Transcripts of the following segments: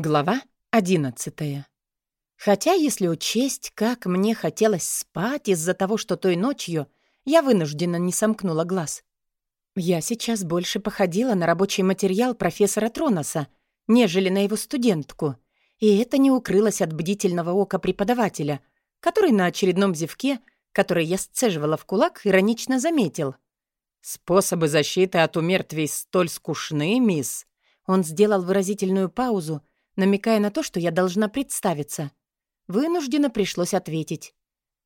Глава одиннадцатая. Хотя, если учесть, как мне хотелось спать из-за того, что той ночью я вынуждена не сомкнула глаз. Я сейчас больше походила на рабочий материал профессора Троноса, нежели на его студентку, и это не укрылось от бдительного ока преподавателя, который на очередном зевке, который я сцеживала в кулак, иронично заметил. «Способы защиты от умертвий столь скучны, мисс». Он сделал выразительную паузу, намекая на то, что я должна представиться. Вынужденно пришлось ответить.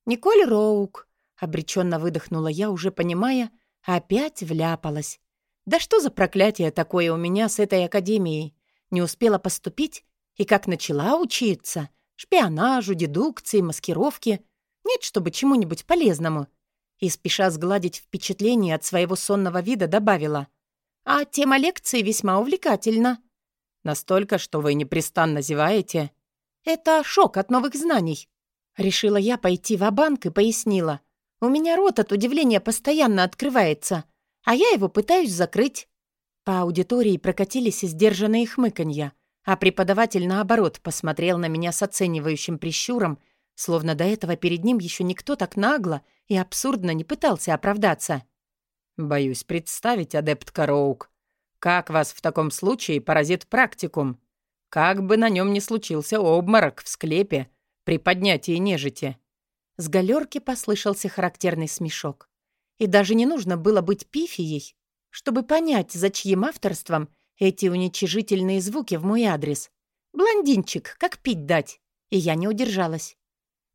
«Николь Роук», — обреченно выдохнула я, уже понимая, опять вляпалась. «Да что за проклятие такое у меня с этой академией? Не успела поступить, и как начала учиться? Шпионажу, дедукции, маскировке. Нет, чтобы чему-нибудь полезному». И, спеша сгладить впечатление от своего сонного вида, добавила. «А тема лекции весьма увлекательна». Настолько, что вы непрестанно зеваете. Это шок от новых знаний. Решила я пойти в банк и пояснила. У меня рот от удивления постоянно открывается, а я его пытаюсь закрыть. По аудитории прокатились сдержанные хмыканья, а преподаватель, наоборот, посмотрел на меня с оценивающим прищуром, словно до этого перед ним еще никто так нагло и абсурдно не пытался оправдаться. «Боюсь представить, адепт Кароук, как вас в таком случае поразит практикум? Как бы на нем ни случился обморок в склепе при поднятии нежити?» С галерки послышался характерный смешок. И даже не нужно было быть пифией, чтобы понять, за чьим авторством эти уничижительные звуки в мой адрес. Блондинчик, как пить дать. И я не удержалась.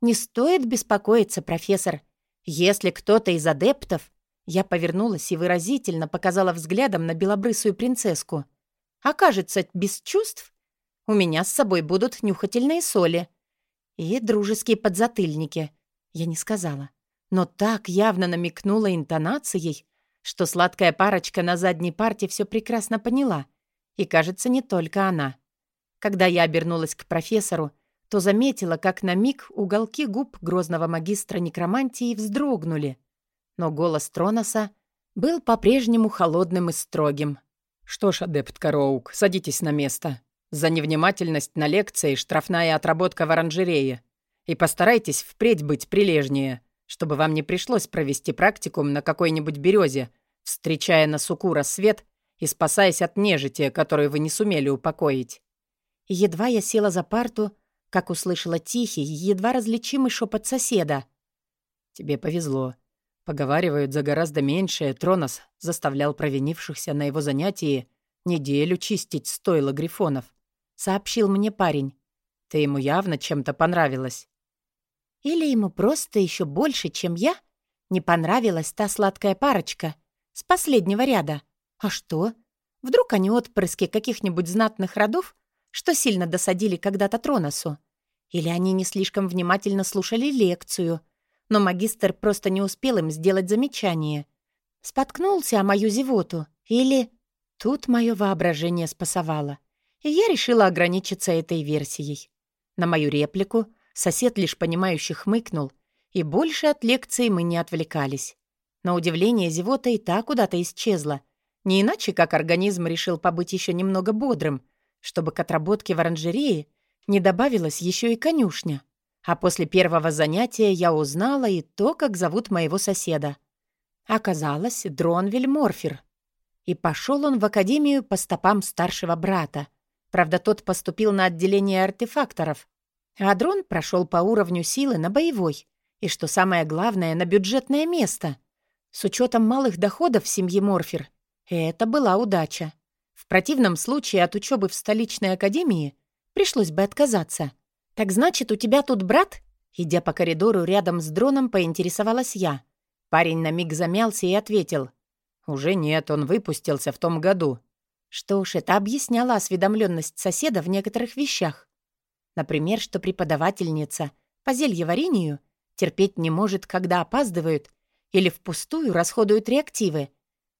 Не стоит беспокоиться, профессор. Если кто-то из адептов я повернулась и выразительно показала взглядом на белобрысую принцесску. «Окажется, без чувств? У меня с собой будут нюхательные соли. И дружеские подзатыльники». Я не сказала. Но так явно намекнула интонацией, что сладкая парочка на задней парте все прекрасно поняла. И, кажется, не только она. Когда я обернулась к профессору, то заметила, как на миг уголки губ грозного магистра некромантии вздрогнули — но голос Троноса был по-прежнему холодным и строгим. «Что ж, адепт Кароук, садитесь на место. За невнимательность на лекции штрафная отработка в оранжерее. И постарайтесь впредь быть прилежнее, чтобы вам не пришлось провести практикум на какой-нибудь березе, встречая на суку рассвет и спасаясь от нежити, которую вы не сумели упокоить». едва я села за парту, как услышала тихий, едва различимый шепот соседа. «Тебе повезло. Поговаривают, за гораздо меньшее Тронос заставлял провинившихся на его занятии неделю чистить стойло грифонов. Сообщил мне парень. Ты ему явно чем-то понравилась. Или ему просто еще больше, чем я, не понравилась та сладкая парочка с последнего ряда. А что? Вдруг они отпрыски каких-нибудь знатных родов, что сильно досадили когда-то Троносу? Или они не слишком внимательно слушали лекцию — но магистр просто не успел им сделать замечание. Споткнулся о мою зевоту. Или... Тут мое воображение спасовало. И я решила ограничиться этой версией. На мою реплику сосед лишь понимающе хмыкнул, и больше от лекции мы не отвлекались. На удивление, зевота и та куда-то исчезла. Не иначе, как организм решил побыть еще немного бодрым, чтобы к отработке в оранжерее не добавилась еще и конюшня. А после первого занятия я узнала и то, как зовут моего соседа. Оказалось, Дронвиль Морфер. И пошел он в академию по стопам старшего брата. Правда, тот поступил на отделение артефакторов. А Дрон прошел по уровню силы на боевой. И, что самое главное, на бюджетное место. С учетом малых доходов семьи Морфер. Это была удача. В противном случае от учебы в столичной академии пришлось бы отказаться. «Так значит, у тебя тут брат?» Идя по коридору рядом с дроном, поинтересовалась я. Парень на миг замялся и ответил. «Уже нет, он выпустился в том году». Что ж, это объясняло осведомленность соседа в некоторых вещах. Например, что преподавательница по зельеварению терпеть не может, когда опаздывают или впустую расходуют реактивы,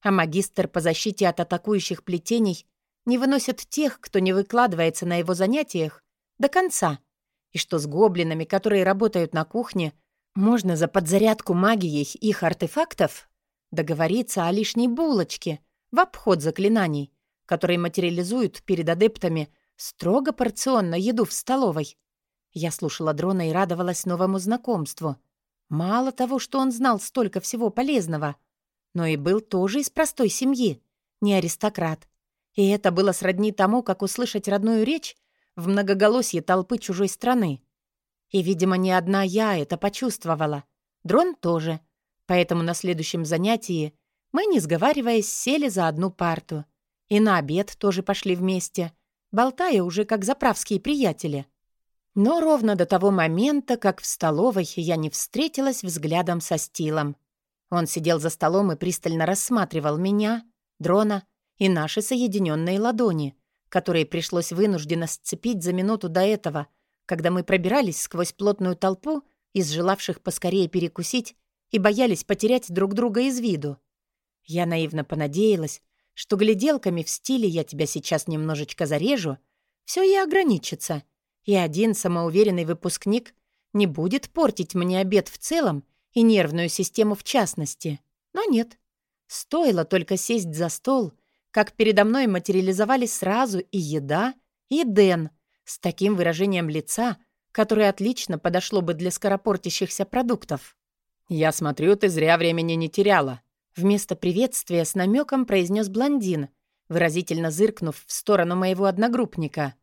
а магистр по защите от атакующих плетений не выносит тех, кто не выкладывается на его занятиях, до конца — и что с гоблинами, которые работают на кухне, можно за подзарядку магией их артефактов договориться о лишней булочке в обход заклинаний, которые материализуют перед адептами Строго порционно еду в столовой. Я слушала дрона и радовалась новому знакомству. Мало того, что он знал столько всего полезного, но и был тоже из простой семьи, не аристократ. И это было сродни тому, как услышать родную речь в многоголосье толпы чужой страны. И, видимо, не одна я это почувствовала. Дрон тоже. Поэтому на следующем занятии мы, не сговариваясь, сели за одну парту. И на обед тоже пошли вместе, болтая уже как заправские приятели. Но ровно до того момента, как в столовой я не встретилась взглядом со Стилом. Он сидел за столом и пристально рассматривал меня, дрона и наши соединенные ладони, которые пришлось вынужденно сцепить за минуту до этого, когда мы пробирались сквозь плотную толпу из желавших поскорее перекусить и боялись потерять друг друга из виду. Я наивно понадеялась, что гляделками в стиле «я тебя сейчас немножечко зарежу» все и ограничится, и один самоуверенный выпускник не будет портить мне обед в целом и нервную систему в частности. Но нет. Стоило только сесть за стол, как передо мной материализовались сразу и еда, и Дэн, с таким выражением лица, которое отлично подошло бы для скоропортящихся продуктов. «Я смотрю, ты зря времени не теряла», Вместо приветствия с намеком произнес блондин, выразительно зыркнув в сторону моего одногруппника.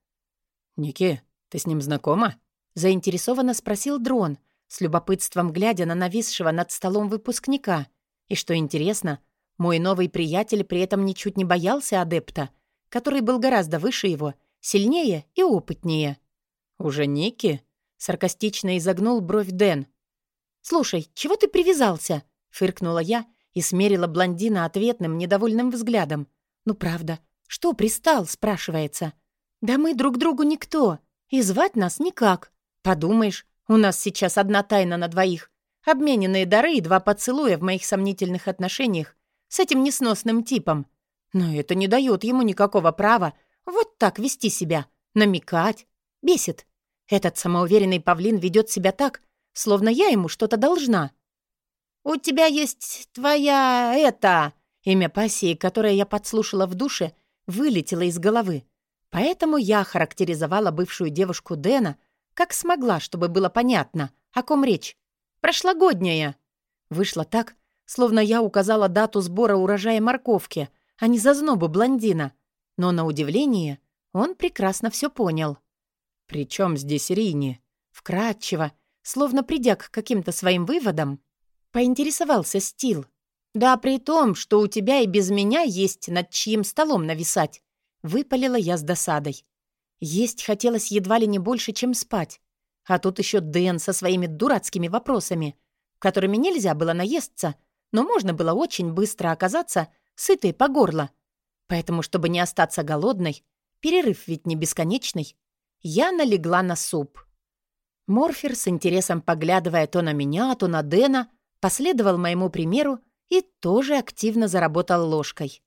«Ники, ты с ним знакома?» Заинтересованно спросил дрон, с любопытством глядя на нависшего над столом выпускника. И что интересно, мой новый приятель при этом ничуть не боялся адепта, который был гораздо выше его, сильнее и опытнее. «Уже Ники?» — саркастично изогнул бровь Дэн. «Слушай, чего ты привязался?» — фыркнула я и смерила блондина ответным недовольным взглядом. «Ну правда, что пристал?» — спрашивается. «Да мы друг другу никто, и звать нас никак. Подумаешь, у нас сейчас одна тайна на двоих. Обмененные дары и два поцелуя в моих сомнительных отношениях с этим несносным типом. Но это не дает ему никакого права вот так вести себя, намекать. Бесит. Этот самоуверенный павлин ведет себя так, словно я ему что-то должна. «У тебя есть твоя... это...» Имя пассии, которое я подслушала в душе, вылетело из головы. Поэтому я характеризовала бывшую девушку Дэна как смогла, чтобы было понятно, о ком речь. Прошлогодняя. Вышло так, словно я указала дату сбора урожая морковки, а не зазнобу блондина. Но, на удивление, он прекрасно все понял. «При чем здесь Рини?» Вкратчиво, словно придя к каким-то своим выводам, Поинтересовался Стил. «Да при том, что у тебя и без меня есть над чьим столом нависать», — выпалила я с досадой. Есть хотелось едва ли не больше, чем спать. А тут еще Дэн со своими дурацкими вопросами, которыми нельзя было наесться, но можно было очень быстро оказаться сытой по горло. Поэтому, чтобы не остаться голодной, перерыв ведь не бесконечный, я налегла на суп. Морфер, с интересом поглядывая то на меня, то на Дэна, последовал моему примеру и тоже активно заработал ложкой.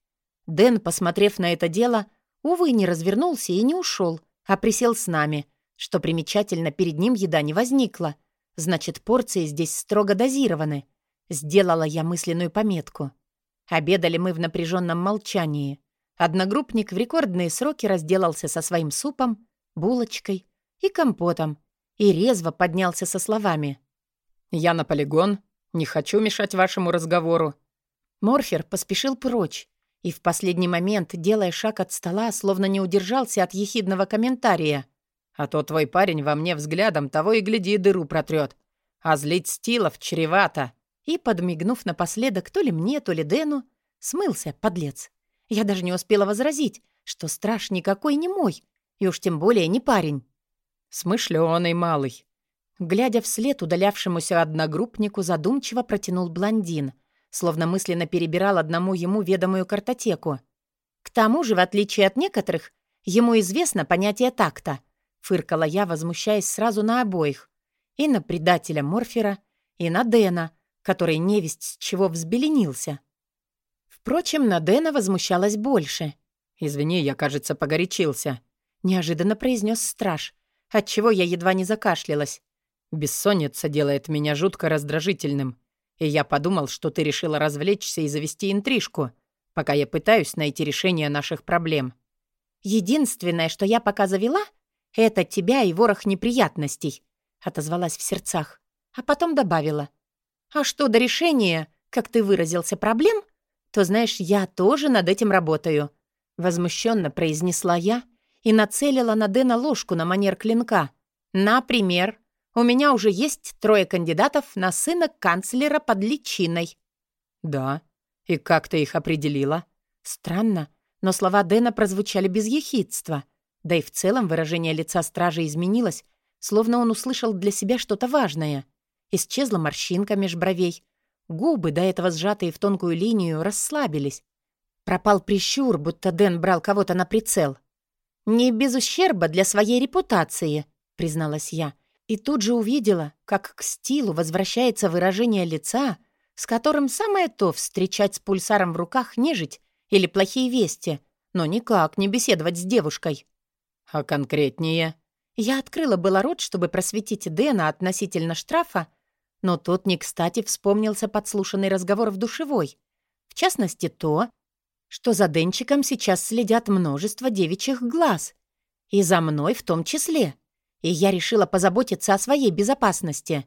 Дэн, посмотрев на это дело, увы, не развернулся и не ушел, а присел с нами. Что примечательно, перед ним еда не возникла. Значит, порции здесь строго дозированы. Сделала я мысленную пометку. Обедали мы в напряженном молчании. Одногруппник в рекордные сроки разделался со своим супом, булочкой и компотом и резво поднялся со словами. «Я на полигон, не хочу мешать вашему разговору». Морфер поспешил прочь и в последний момент, делая шаг от стола, словно не удержался от ехидного комментария. «А то твой парень во мне взглядом того и гляди дыру протрет. А злить стилов чревато». И, подмигнув напоследок то ли мне, то ли Дэну, смылся, подлец. Я даже не успела возразить, что страж никакой не мой, и уж тем более не парень. «Смышлёный малый», Глядя вслед удалявшемуся одногруппнику, задумчиво протянул блондин, словно мысленно перебирал одному ему ведомую картотеку. «К тому же, в отличие от некоторых, ему известно понятие такта», — фыркала я, возмущаясь сразу на обоих. И на предателя Морфера, и на Дэна, который невесть с чего взбеленился. Впрочем, на Дэна возмущалась больше. «Извини, я, кажется, погорячился», — неожиданно произнес страж, отчего я едва не закашлялась. Бессонница делает меня жутко раздражительным, и я подумал, что ты решила развлечься и завести интрижку, пока я пытаюсь найти решение наших проблем». Единственное, что я пока завела, это тебя и ворох неприятностей», — отозвалась в сердцах, а потом добавила. «А что до решения, как ты выразился, проблем, то, знаешь, я тоже над этим работаю», — возмущенно произнесла я и нацелила на Дэна ложку на манер клинка. «Например, у меня уже есть трое кандидатов на сына канцлера под личиной». «Да? И как ты их определила?» «Странно, но слова Дэна прозвучали без ехидства. Да и в целом выражение лица стража изменилось, словно он услышал для себя что-то важное. Исчезла морщинка меж бровей. Губы, до этого сжатые в тонкую линию, расслабились. Пропал прищур, будто Дэн брал кого-то на прицел. «Не без ущерба для своей репутации», — призналась я. И тут же увидела, как к стилу возвращается выражение лица, с которым самое то встречать с пульсаром в руках нежить или плохие вести, но никак не беседовать с девушкой. «А конкретнее?» Я открыла было рот, чтобы просветить Дэна относительно штрафа, но тот не кстати вспомнился подслушанный разговор в душевой. В частности, то, что за Денчиком сейчас следят множество девичьих глаз. И за мной в том числе. И я решила позаботиться о своей безопасности.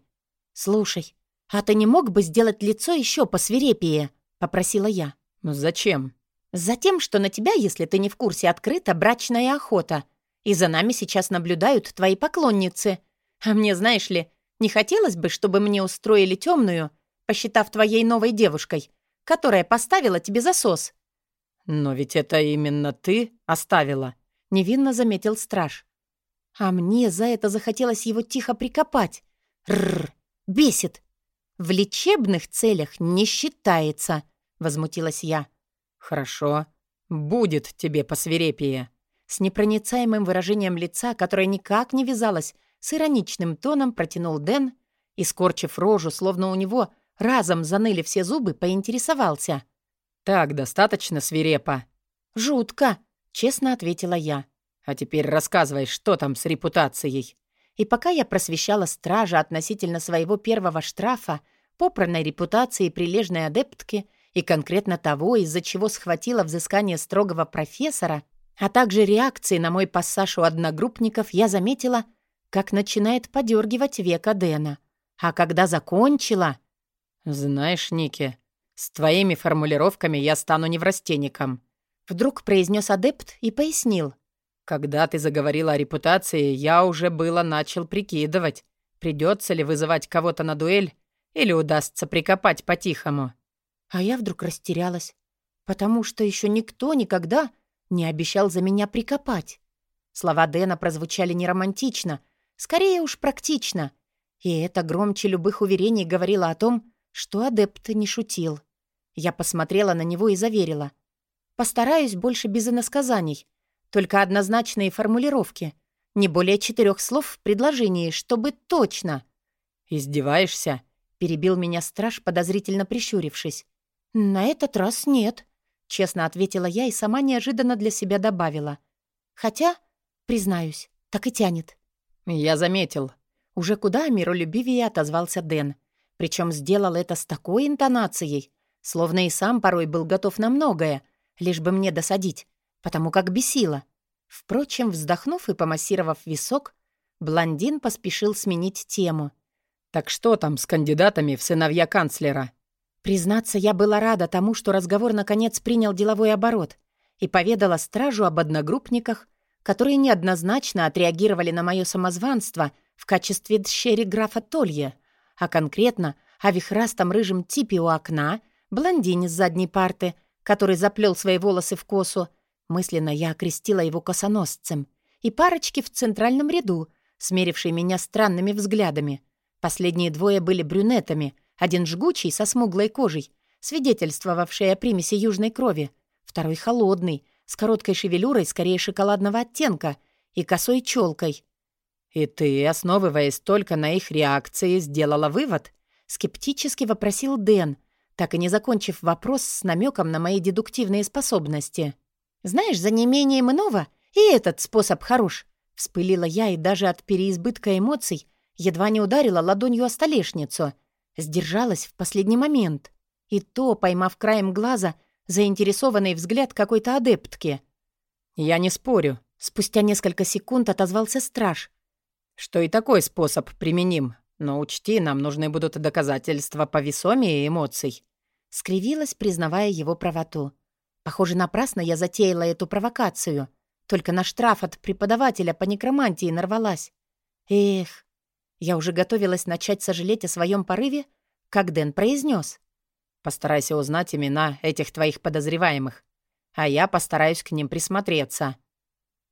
«Слушай, а ты не мог бы сделать лицо еще посвирепее?» — попросила я. «Зачем?» «Затем, что на тебя, если ты не в курсе, открыта брачная охота. И за нами сейчас наблюдают твои поклонницы. А мне, знаешь ли, не хотелось бы, чтобы мне устроили темную, посчитав твоей новой девушкой, которая поставила тебе засос». «Но ведь это именно ты оставила», — невинно заметил страж. А мне за это захотелось его тихо прикопать. Рррр, бесит. В лечебных целях не считается, возмутилась я. Хорошо, будет тебе посвирепее. С непроницаемым выражением лица, которое никак не вязалось, с ироничным тоном протянул Дэн и, скорчив рожу, словно у него разом заныли все зубы, поинтересовался. «Так достаточно свирепо?» «Жутко», — честно ответила я. «А теперь рассказывай, что там с репутацией?» И пока я просвещала стража относительно своего первого штрафа, попранной репутации прилежной адептки и конкретно того, из-за чего схватила взыскание строгого профессора, а также реакции на мой пассаж у одногруппников, я заметила, как начинает подергивать века Дэна. А когда закончила... «Знаешь, Ники, с твоими формулировками я стану неврастенником», вдруг произнес адепт и пояснил. «Когда ты заговорила о репутации, я уже было начал прикидывать, придется ли вызывать кого-то на дуэль или удастся прикопать по-тихому». А я вдруг растерялась, потому что еще никто никогда не обещал за меня прикопать. Слова Дэна прозвучали не романтично, скорее уж практично. И это громче любых уверений говорило о том, что адепт не шутил. Я посмотрела на него и заверила. Постараюсь больше без иносказаний, только однозначные формулировки. Не более четырех слов в предложении, чтобы точно. «Издеваешься?» — перебил меня страж, подозрительно прищурившись. «На этот раз нет», Честно ответила я и сама неожиданно для себя добавила. Хотя, признаюсь, так и тянет. «Я заметил». Уже куда миролюбивее отозвался Дэн. Причем сделал это с такой интонацией, словно и сам порой был готов на многое, лишь бы мне досадить, потому как бесило. Впрочем, вздохнув и помассировав висок, блондин поспешил сменить тему. «Так что там с кандидатами в сыновья канцлера?» Признаться, я была рада тому, что разговор наконец принял деловой оборот и поведала стражу об одногруппниках, которые неоднозначно отреагировали на мое самозванство в качестве дщери графа Толья, а конкретно о вихрастом рыжем типе у окна, блондине с задней парты, который заплел свои волосы в косу, мысленно я окрестила его косоносцем, и парочки в центральном ряду, смерившей меня странными взглядами. Последние двое были брюнетами, один жгучий, со смуглой кожей, свидетельствовавший о примеси южной крови. Второй холодный, с короткой шевелюрой, скорее шоколадного оттенка, и косой челкой. «И ты, основываясь только на их реакции, сделала вывод?» — скептически вопросил Дэн, так и не закончив вопрос с намеком на мои дедуктивные способности. «Знаешь, за неимением иного и этот способ хорош», — вспылила я и даже от переизбытка эмоций едва не ударила ладонью о столешницу — Сдержалась в последний момент. И то, поймав краем глаза, заинтересованный взгляд какой-то адептки. «Я не спорю», — спустя несколько секунд отозвался страж. «Что и такой способ применим. Но учти, нам нужны будут доказательства повесомее эмоций». Скривилась, признавая его правоту. Похоже, напрасно я затеяла эту провокацию. Только на штраф от преподавателя по некромантии нарвалась. Эх, я уже готовилась начать сожалеть о своем порыве, как Дэн произнес. «Постарайся узнать имена этих твоих подозреваемых, а я постараюсь к ним присмотреться».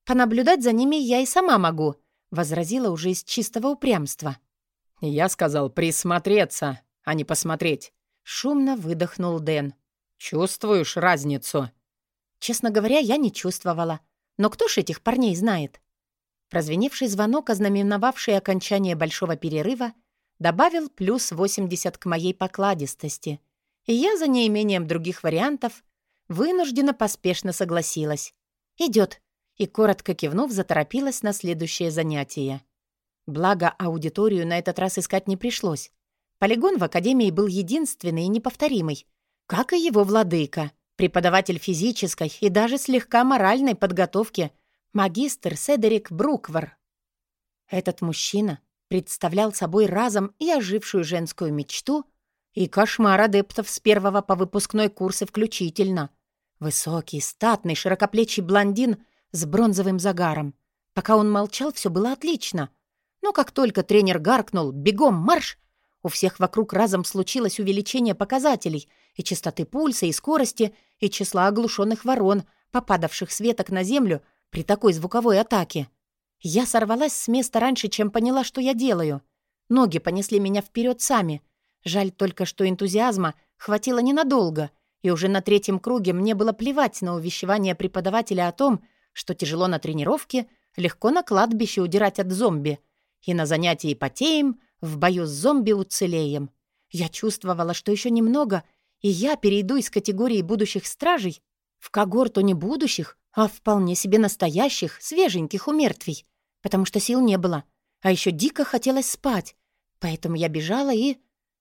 «Понаблюдать за ними я и сама могу», — возразила уже из чистого упрямства. «Я сказал присмотреться, а не посмотреть», — шумно выдохнул Дэн. «Чувствуешь разницу?» Честно говоря, я не чувствовала. Но кто ж этих парней знает? Прозвеневший звонок, ознаменовавший окончание большого перерыва, добавил плюс 80 к моей покладистости, и я за неимением других вариантов вынуждена поспешно согласилась. Идет, и, коротко кивнув, заторопилась на следующее занятие. Благо, аудиторию на этот раз искать не пришлось. Полигон в Академии был единственный и неповторимый, как и его владыка, преподаватель физической и даже слегка моральной подготовки, магистр Седерик Бруквар. Этот мужчина представлял собой разом и ожившую женскую мечту, и кошмар адептов с первого по выпускной курсы включительно. Высокий, статный, широкоплечий блондин с бронзовым загаром. Пока он молчал, все было отлично. Но как только тренер гаркнул «Бегом, марш!», у всех вокруг разом случилось увеличение показателей и частоты пульса, и скорости, и числа оглушенных ворон, попадавших с веток на землю при такой звуковой атаке. Я сорвалась с места раньше, чем поняла, что я делаю. Ноги понесли меня вперед сами. Жаль только, что энтузиазма хватило ненадолго, и уже на третьем круге мне было плевать на увещевание преподавателя о том, что тяжело на тренировке, легко на кладбище удирать от зомби. И на занятии потеем, в бою с зомби уцелеем. Я чувствовала, что еще немного, и я перейду из категории будущих стражей в когорту не будущих, а вполне себе настоящих, свеженьких умертвий потому что сил не было, а еще дико хотелось спать. Поэтому я бежала и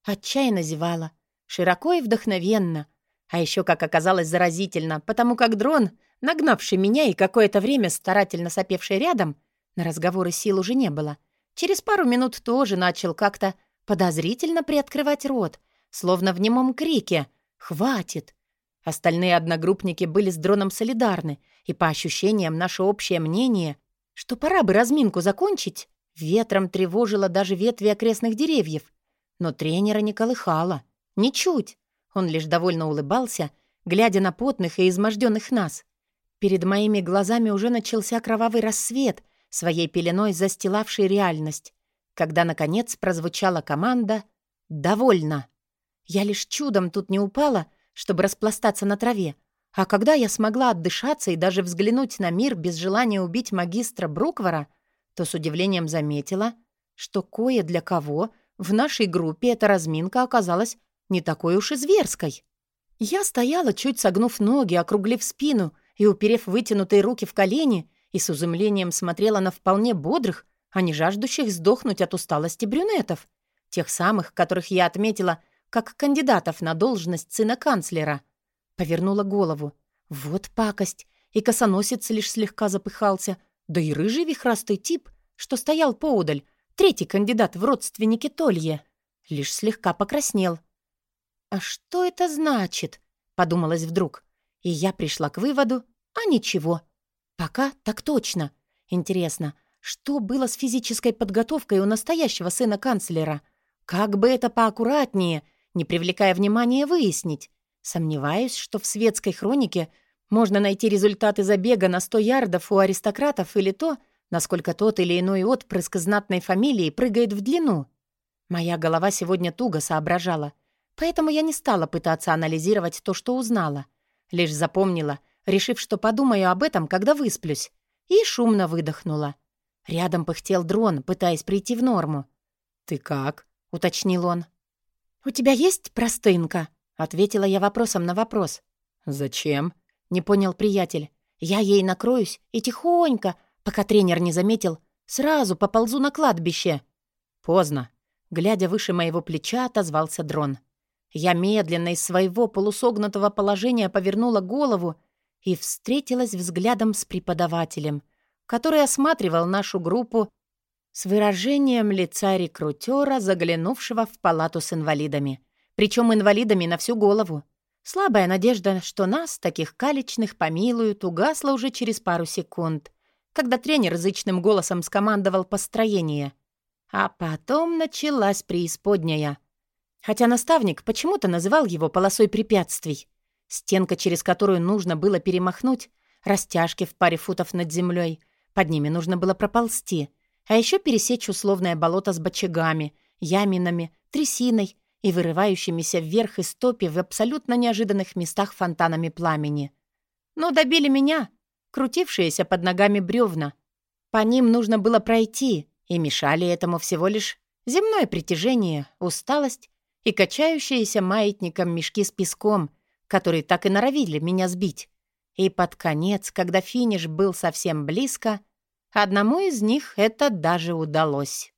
отчаянно зевала, широко и вдохновенно. А еще, как оказалось, заразительно, потому как дрон, нагнавший меня и какое-то время старательно сопевший рядом, на разговоры сил уже не было, через пару минут тоже начал как-то подозрительно приоткрывать рот, словно в немом крике «Хватит!». Остальные одногруппники были с дроном солидарны, и по ощущениям наше общее мнение — что пора бы разминку закончить, ветром тревожило даже ветви окрестных деревьев. Но тренера не колыхало. Ничуть. Он лишь довольно улыбался, глядя на потных и изможденных нас. Перед моими глазами уже начался кровавый рассвет, своей пеленой застилавший реальность, когда, наконец, прозвучала команда «Довольно». Я лишь чудом тут не упала, чтобы распластаться на траве, а когда я смогла отдышаться и даже взглянуть на мир без желания убить магистра Бруквара, то с удивлением заметила, что кое для кого в нашей группе эта разминка оказалась не такой уж и зверской. Я стояла, чуть согнув ноги, округлив спину и уперев вытянутые руки в колени, и с изумлением смотрела на вполне бодрых, а не жаждущих сдохнуть от усталости брюнетов, тех самых, которых я отметила как кандидатов на должность сына канцлера — Повернула голову. Вот пакость. И косоносец лишь слегка запыхался. Да и рыжий вихрастый тип, что стоял поудаль, третий кандидат в родственники Толье, лишь слегка покраснел. «А что это значит?» — подумалось вдруг. И я пришла к выводу, а ничего. Пока так точно. Интересно, что было с физической подготовкой у настоящего сына канцлера? Как бы это поаккуратнее, не привлекая внимания, выяснить? Сомневаюсь, что в светской хронике можно найти результаты забега на 100 ярдов у аристократов или то, насколько тот или иной отпрыск знатной фамилии прыгает в длину. Моя голова сегодня туго соображала, поэтому я не стала пытаться анализировать то, что узнала. Лишь запомнила, решив, что подумаю об этом, когда высплюсь, и шумно выдохнула. Рядом пыхтел дрон, пытаясь прийти в норму. «Ты как?» — уточнил он. «У тебя есть простынка?» Ответила я вопросом на вопрос. «Зачем?» — не понял приятель. «Я ей накроюсь и тихонько, пока тренер не заметил, сразу поползу на кладбище». «Поздно». Глядя выше моего плеча, отозвался дрон. Я медленно из своего полусогнутого положения повернула голову и встретилась взглядом с преподавателем, который осматривал нашу группу с выражением лица рекрутера, заглянувшего в палату с инвалидами. Причем инвалидами на всю голову. Слабая надежда, что нас, таких калечных, помилуют, угасла уже через пару секунд, когда тренер язычным голосом скомандовал построение. А потом началась преисподняя. Хотя наставник почему-то называл его полосой препятствий. Стенка, через которую нужно было перемахнуть, растяжки в паре футов над землей, под ними нужно было проползти, а еще пересечь условное болото с бочагами, яминами, трясиной и вырывающимися вверх из топи в абсолютно неожиданных местах фонтанами пламени. Но добили меня, крутившиеся под ногами бревна. По ним нужно было пройти, и мешали этому всего лишь земное притяжение, усталость и качающиеся маятником мешки с песком, которые так и норовили меня сбить. И под конец, когда финиш был совсем близко, одному из них это даже удалось.